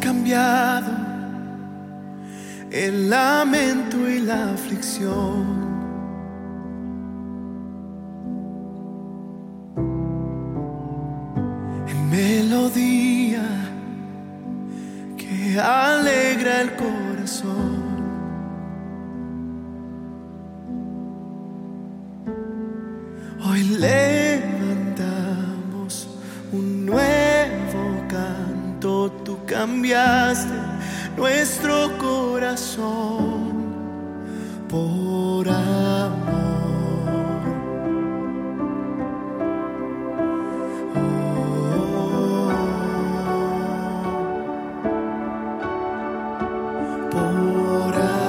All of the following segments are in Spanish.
Cambiado el lamento y la aflicción. En melodía que alegra el corazón. Cambiaste nuestro corazón por amor. Oh, por amor.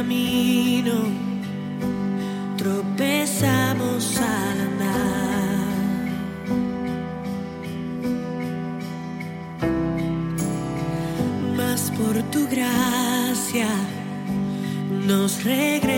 Camino tropezamos al andar. Mas por tu gracia nos regresas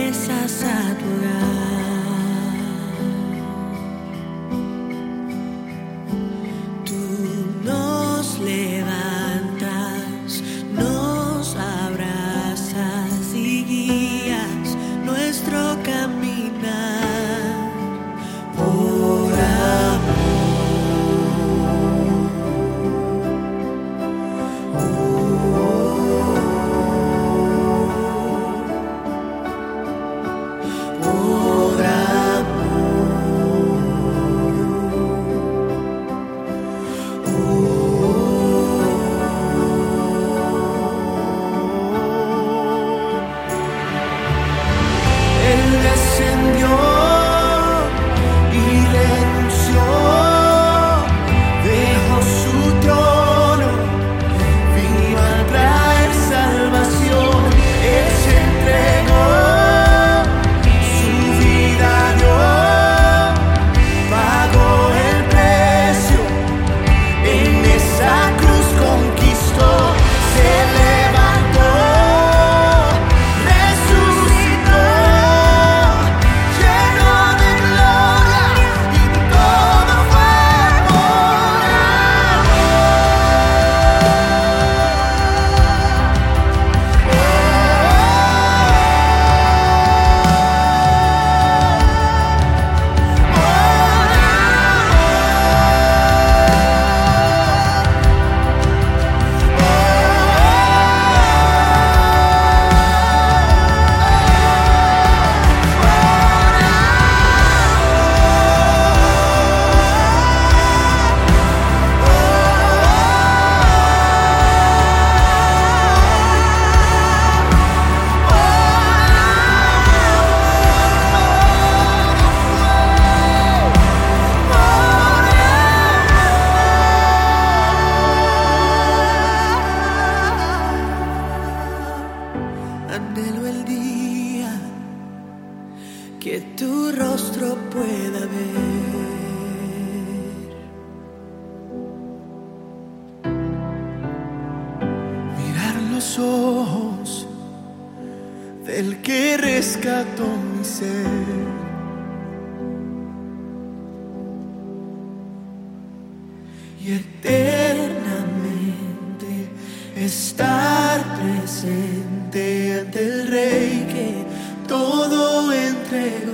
pueda ver. Mirar los ojos del que rescató mi ser. Y eternamente estar presente ante el Rey que todo entregó